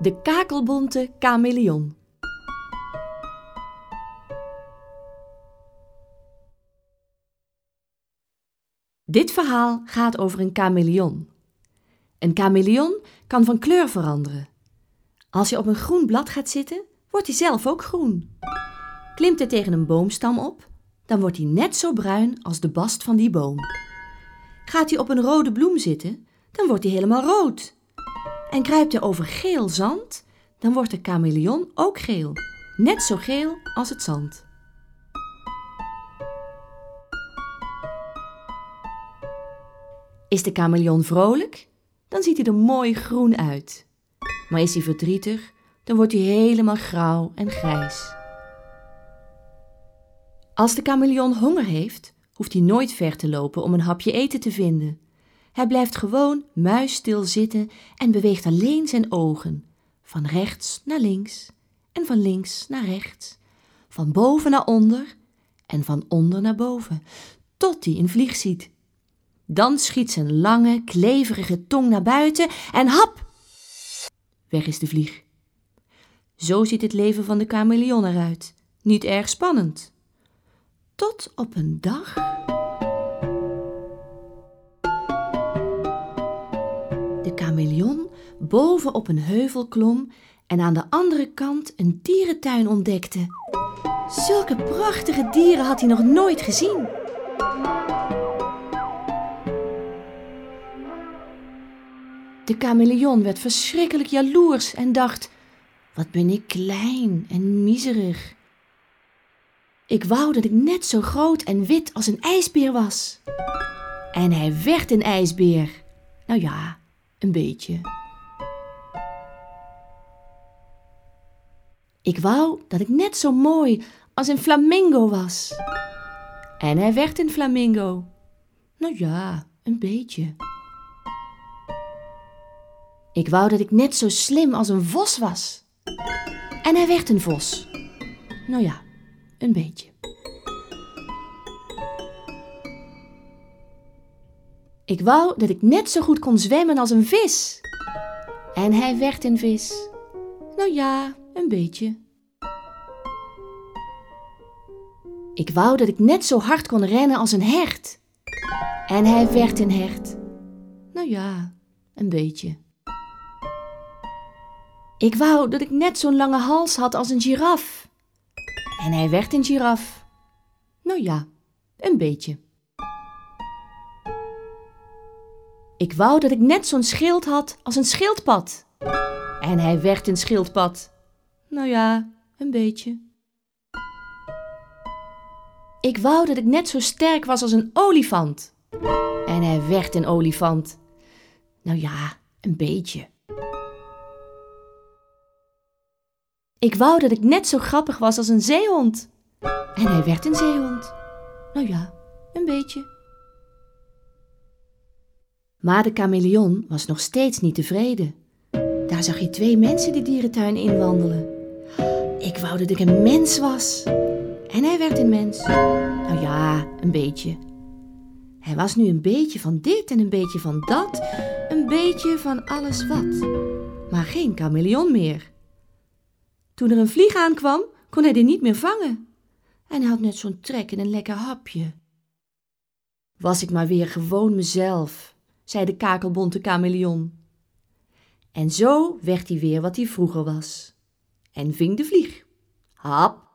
De kakelbonte kameleon. Dit verhaal gaat over een kameleon. Een kameleon kan van kleur veranderen. Als hij op een groen blad gaat zitten, wordt hij zelf ook groen. Klimt hij tegen een boomstam op, dan wordt hij net zo bruin als de bast van die boom. Gaat hij op een rode bloem zitten, dan wordt hij helemaal rood. En kruipt hij over geel zand, dan wordt de kameleon ook geel, net zo geel als het zand. Is de kameleon vrolijk, dan ziet hij er mooi groen uit. Maar is hij verdrietig, dan wordt hij helemaal grauw en grijs. Als de kameleon honger heeft, hoeft hij nooit ver te lopen om een hapje eten te vinden. Hij blijft gewoon muisstil zitten en beweegt alleen zijn ogen, van rechts naar links en van links naar rechts, van boven naar onder en van onder naar boven, tot hij een vlieg ziet. Dan schiet zijn lange, kleverige tong naar buiten en hap! Weg is de vlieg. Zo ziet het leven van de kameleon eruit. Niet erg spannend. Tot op een dag. De kameleon boven op een heuvel klom en aan de andere kant een dierentuin ontdekte. Zulke prachtige dieren had hij nog nooit gezien. De kameleon werd verschrikkelijk jaloers en dacht: Wat ben ik klein en miserig. Ik wou dat ik net zo groot en wit als een ijsbeer was. En hij werd een ijsbeer. Nou ja, een beetje. Ik wou dat ik net zo mooi als een flamingo was. En hij werd een flamingo. Nou ja, een beetje. Ik wou dat ik net zo slim als een vos was. En hij werd een vos. Nou ja, een beetje. Ik wou dat ik net zo goed kon zwemmen als een vis. En hij werd een vis. Nou ja, een beetje. Ik wou dat ik net zo hard kon rennen als een hert. En hij werd een hert. Nou ja, een beetje. Ik wou dat ik net zo'n lange hals had als een giraf. En hij werd een giraf. Nou ja, een beetje. Ik wou dat ik net zo'n schild had als een schildpad. En hij werd een schildpad. Nou ja, een beetje. Ik wou dat ik net zo sterk was als een olifant. En hij werd een olifant. Nou ja, een beetje. Ik wou dat ik net zo grappig was als een zeehond. En hij werd een zeehond. Nou ja, een beetje. Maar de kameleon was nog steeds niet tevreden. Daar zag je twee mensen die dierentuin inwandelen. Ik wou dat ik een mens was. En hij werd een mens. Nou ja, een beetje. Hij was nu een beetje van dit en een beetje van dat. Een beetje van alles wat. Maar geen kameleon meer. Toen er een vlieg aankwam, kon hij die niet meer vangen. En hij had net zo'n trek in een lekker hapje. Was ik maar weer gewoon mezelf, zei de kakelbonte kameleon. En zo werd hij weer wat hij vroeger was. En ving de vlieg. Hap!